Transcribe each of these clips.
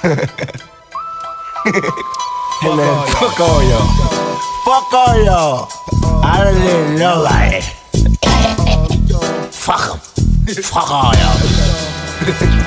hey man, fuck all y'all. Fuck all y'all. I don't need nobody. fuck them. Fuck all y'all.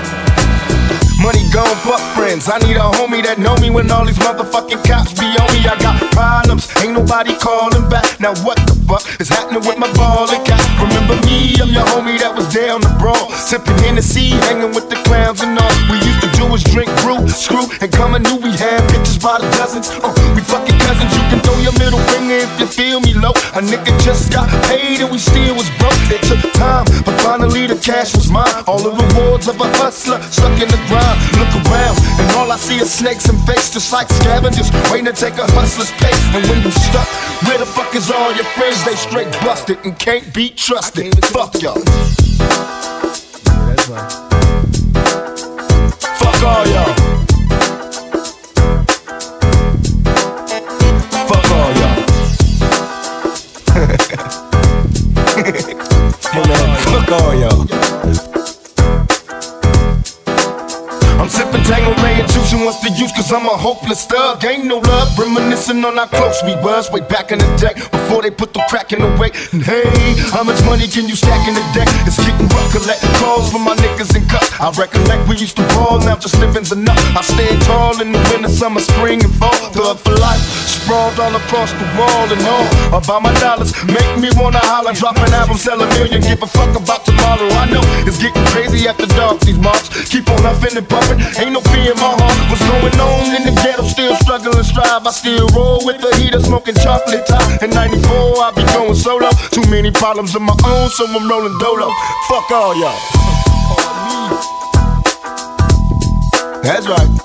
Money gone, fuck friends. I need a homie that know me when all these motherfucking cops be on me. I got problems, ain't nobody calling back. Now what the fuck is happening with my ball and cat? Remember me? I'm your homie that was down the brawl, sipping Hennessy, hanging with the clowns and all. We used to do is drink brew, screw, and come and knew we had bitches by the dozens. Uh, we fucking cousins. You can throw your middle finger if you feel me low. A nigga just got paid and we still was broke. It took time, cash was mine. All the rewards of a hustler stuck in the grind. Look around, and all I see is snakes and fakes, just like scavengers waiting to take a hustler's pace. And when you stuck, where the fuck is all your friends? They straight busted and can't be trusted. Fuck y'all. Fuck Sipping Tanqueray and juicing what's the use, cause I'm a hopeless thug. Ain't no love, reminiscing on how close we was way back in the day before they put the crack in the way. And hey, how much money can you stack in the deck? It's getting rough, collect calls from my niggas in cuts. I recollect we used to ball, now just living's enough. I stand tall in the winter, summer, spring, and fall. Thug for life, sprawled all across the wall and all. About my dollars, make me wanna holler, drop an album, sell a million, give a fuck about tomorrow. I know it's getting crazy after dark, these marks keep on huffing and puffing. Ain't no fear in my heart. What's going on in the ghetto? Still struggling, strive. I still roll with the heater, smoking chocolate top. In 94, I be going solo. Too many problems of my own, so I'm rolling dolo. Fuck all y'all. That's right.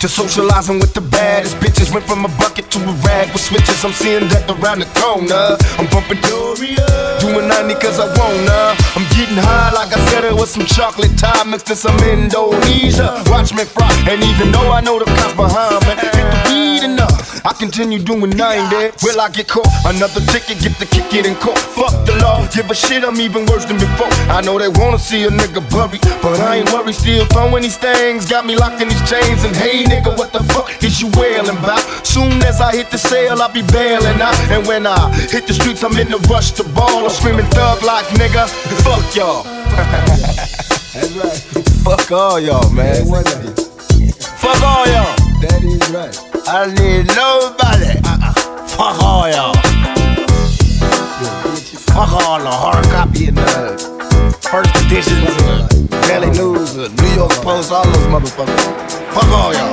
To socializing with the baddest bitches. Went from a bucket to a rag with switches. I'm seeing death around the corner. I'm bumping Doria, doing 90 cause I wanna. I'm getting high like I said it was some chocolate tie mixed in some Indonesia. Watch me fry, and even though I know the cops behind me, I continue doing 90. Will I get caught? Another ticket, get the kick it in court. Fuck the law, give a shit, I'm even worse than before. I know they wanna see a nigga buried, but I ain't worried, still throwing these things. Got me locked in these chains, and hey nigga, what the fuck is you wailing about? Soon as I hit the sale, I'll be bailing out. And when I hit the streets, I'm in the rush to ball. I'm screaming thug like nigga, fuck y'all. That's right. Fuck all y'all, man. Fuck all y'all. That is right. I don't need all the hard copy and the first editions, uh, Daily News, uh, New York Post, all those motherfuckers. Fuck all y'all.